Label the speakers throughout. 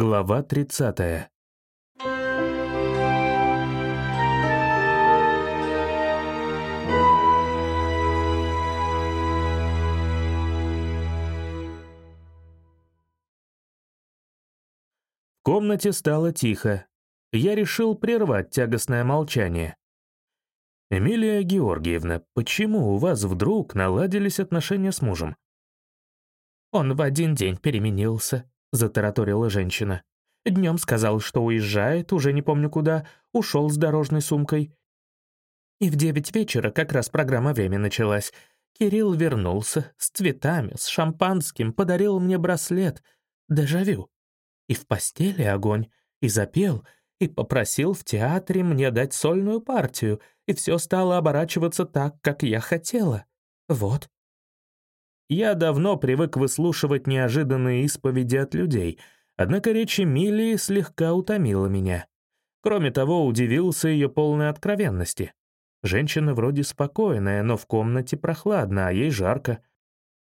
Speaker 1: Глава 30. В комнате стало тихо. Я решил прервать тягостное молчание. «Эмилия Георгиевна, почему у вас вдруг наладились отношения с мужем?»
Speaker 2: «Он в один день переменился», — затараторила женщина. Днем сказал, что уезжает, уже не помню куда, ушел с дорожной сумкой. И в девять вечера как раз программа «Время» началась. Кирилл вернулся с цветами, с шампанским, подарил мне браслет. Дежавю. И в постели огонь, и запел, и попросил в театре мне дать сольную партию, и все стало оборачиваться так, как я хотела. Вот.
Speaker 1: Я давно привык выслушивать неожиданные исповеди от людей, однако речь Эмилии слегка утомила меня. Кроме того, удивился ее полной откровенности. Женщина вроде спокойная, но в комнате прохладно, а ей жарко.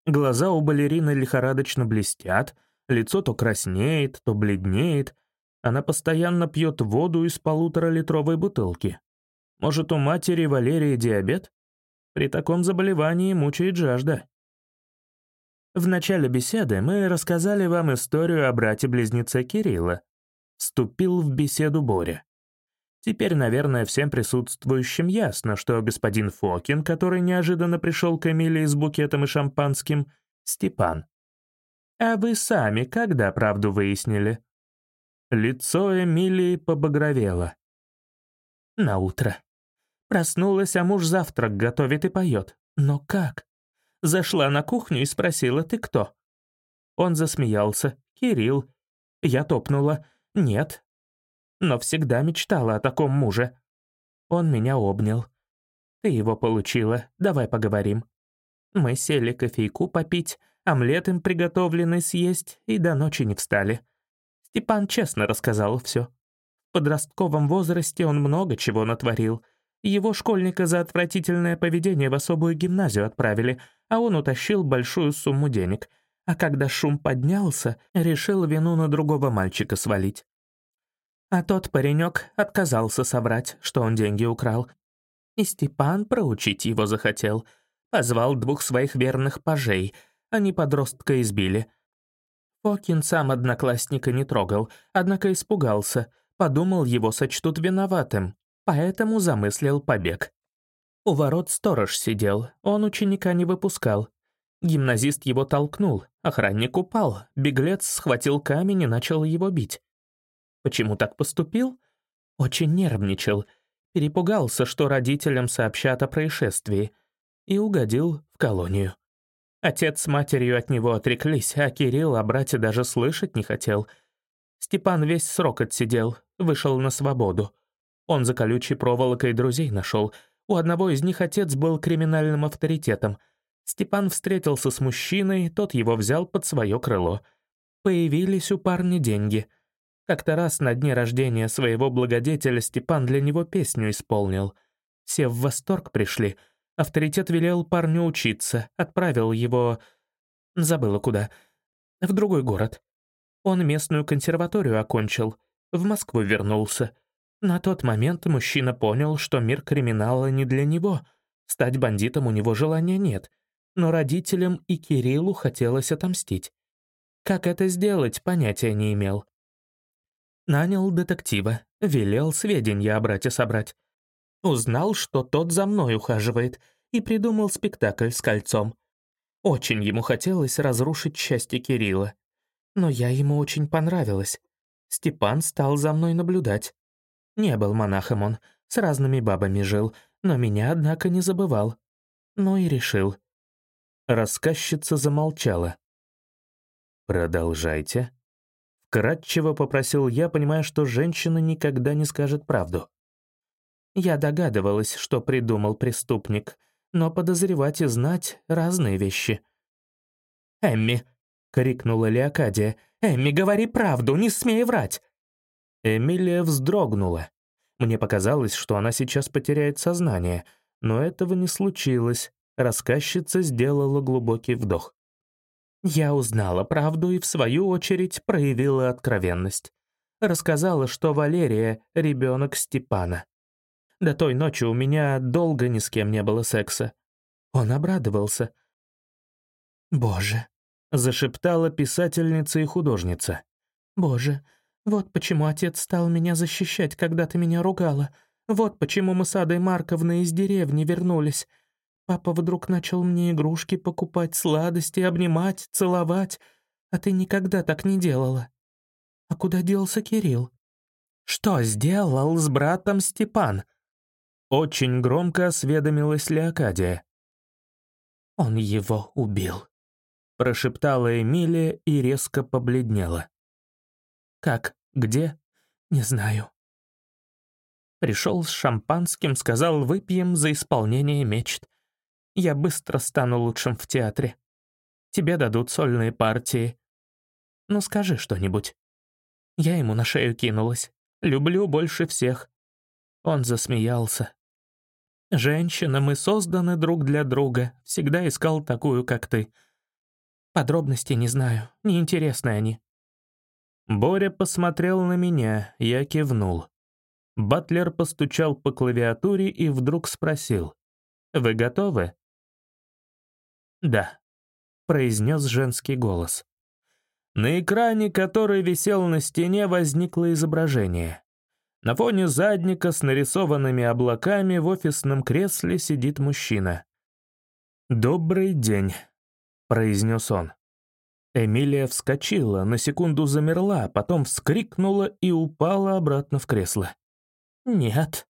Speaker 1: Глаза у балерины лихорадочно блестят, лицо то краснеет, то бледнеет. Она постоянно пьет воду из полуторалитровой бутылки. Может, у матери Валерии диабет? При таком заболевании мучает жажда. В начале беседы мы рассказали вам историю о брате-близнеце Кирилла. Вступил в беседу Боря. Теперь, наверное, всем присутствующим ясно, что господин Фокин, который неожиданно пришел к Эмилии с букетом и шампанским, Степан. А вы сами когда правду выяснили? Лицо Эмилии побагровело. На утро. Проснулась, а муж завтрак готовит и поет. Но как? Зашла на кухню и спросила, ты кто? Он засмеялся. Кирилл. Я топнула. Нет. Но всегда мечтала о таком муже. Он меня обнял. Ты его получила, давай поговорим. Мы сели кофейку попить, омлет им приготовленный съесть и до ночи не встали. Степан честно рассказал все. В подростковом возрасте он много чего натворил — его школьника за отвратительное поведение в особую гимназию отправили, а он утащил большую сумму денег. А когда шум поднялся, решил вину на другого мальчика свалить. А тот паренек отказался соврать, что он деньги украл. И Степан проучить его захотел. Позвал двух своих верных пажей. Они подростка избили. Фокин сам одноклассника не трогал, однако испугался. Подумал, его сочтут виноватым поэтому замыслил побег. У ворот сторож сидел, он ученика не выпускал. Гимназист его толкнул, охранник упал, беглец схватил камень и начал его бить. Почему так поступил? Очень нервничал, перепугался, что родителям сообщат о происшествии, и угодил в колонию. Отец с матерью от него отреклись, а Кирилл о брате даже слышать не хотел. Степан весь срок отсидел, вышел на свободу. Он за колючей проволокой друзей нашел. У одного из них отец был криминальным авторитетом. Степан встретился с мужчиной, тот его взял под свое крыло. Появились у парня деньги. Как-то раз на дне рождения своего благодетеля Степан для него песню исполнил. Все в восторг пришли. Авторитет велел парню учиться, отправил его... Забыла куда. В другой город. Он местную консерваторию окончил. В Москву вернулся. На тот момент мужчина понял, что мир криминала не для него. Стать бандитом у него желания нет. Но родителям и Кириллу хотелось отомстить. Как это сделать, понятия не имел. Нанял детектива, велел сведения о брате собрать. Узнал, что тот за мной ухаживает, и придумал спектакль с кольцом. Очень ему хотелось разрушить счастье Кирилла. Но я ему очень понравилась. Степан стал за мной наблюдать. Не был монахом он, с разными бабами жил, но меня, однако, не забывал. Ну и решил. Рассказчица замолчала. «Продолжайте». Вкратчиво попросил я, понимая, что женщина никогда не скажет правду. Я догадывалась, что придумал преступник, но подозревать и знать — разные вещи. «Эмми!» — крикнула Леокадия. «Эмми, говори правду, не смей врать!» Эмилия вздрогнула. Мне показалось, что она сейчас потеряет сознание, но этого не случилось. Рассказчица сделала глубокий вдох.
Speaker 2: Я узнала правду и, в свою очередь, проявила откровенность. Рассказала, что Валерия — ребенок Степана. До той ночи у меня долго ни с кем не было секса. Он обрадовался. «Боже», — зашептала писательница и художница. «Боже, вот почему отец стал меня защищать, когда ты меня ругала. Вот почему мы с Адой Марковной из деревни вернулись. Папа вдруг начал мне игрушки покупать, сладости, обнимать, целовать. А ты никогда так не делала. А куда делся Кирилл? Что сделал с братом Степан?» Очень громко осведомилась Леокадия. «Он его убил», — прошептала Эмилия и резко побледнела. «Как? Где? Не знаю». Пришел с шампанским, сказал «выпьем за исполнение мечт». Я быстро стану лучшим в театре. Тебе дадут сольные партии. Ну скажи что-нибудь. Я ему на шею кинулась. Люблю больше всех. Он засмеялся. «Женщина, мы созданы друг для друга. Всегда искал такую, как ты. Подробностей не знаю, неинтересны они».
Speaker 1: Боря посмотрел на меня, я кивнул. Батлер постучал по клавиатуре и вдруг спросил. «Вы готовы?»
Speaker 2: «Да», — произнес женский голос.
Speaker 1: На экране, который висел на стене, возникло изображение. На фоне задника с нарисованными облаками в офисном кресле сидит мужчина. «Добрый день», — произнес он. Эмилия вскочила, на секунду замерла, потом вскрикнула и упала обратно в кресло.
Speaker 2: «Нет»,